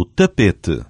o tapete.